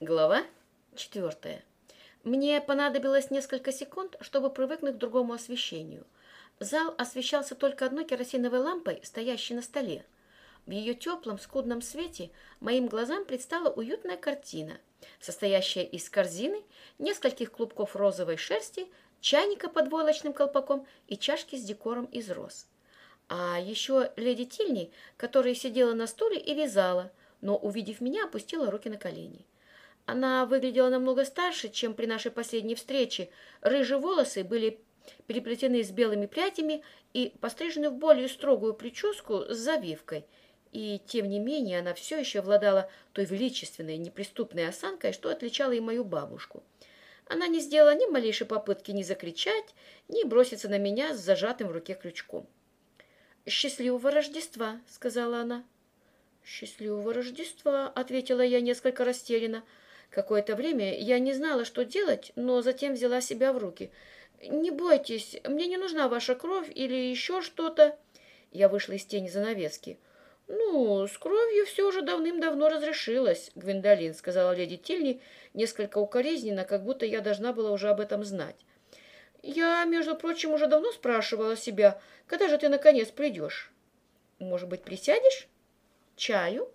Глава четвертая. Мне понадобилось несколько секунд, чтобы привыкнуть к другому освещению. Зал освещался только одной керосиновой лампой, стоящей на столе. В ее теплом, скудном свете моим глазам предстала уютная картина, состоящая из корзины, нескольких клубков розовой шерсти, чайника под войлочным колпаком и чашки с декором из роз. А еще леди Тильни, которая сидела на стуле и вязала, но, увидев меня, опустила руки на колени. Она выглядела намного старше, чем при нашей последней встрече. Рыжие волосы были переплетены с белыми прядями и пострижены в более строгую прическу с завивкой. И, тем не менее, она все еще обладала той величественной, неприступной осанкой, что отличала и мою бабушку. Она не сделала ни малейшей попытки ни закричать, ни броситься на меня с зажатым в руке крючком. «Счастливого Рождества!» — сказала она. «Счастливого Рождества!» — ответила я несколько растерянно. Какое-то время я не знала, что делать, но затем взяла себя в руки. «Не бойтесь, мне не нужна ваша кровь или еще что-то». Я вышла из тени занавески. «Ну, с кровью все уже давным-давно разрешилось, Гвиндолин», — сказала леди Тильни, несколько укоризненно, как будто я должна была уже об этом знать. «Я, между прочим, уже давно спрашивала себя, когда же ты, наконец, придешь? Может быть, присядешь? Чаю?»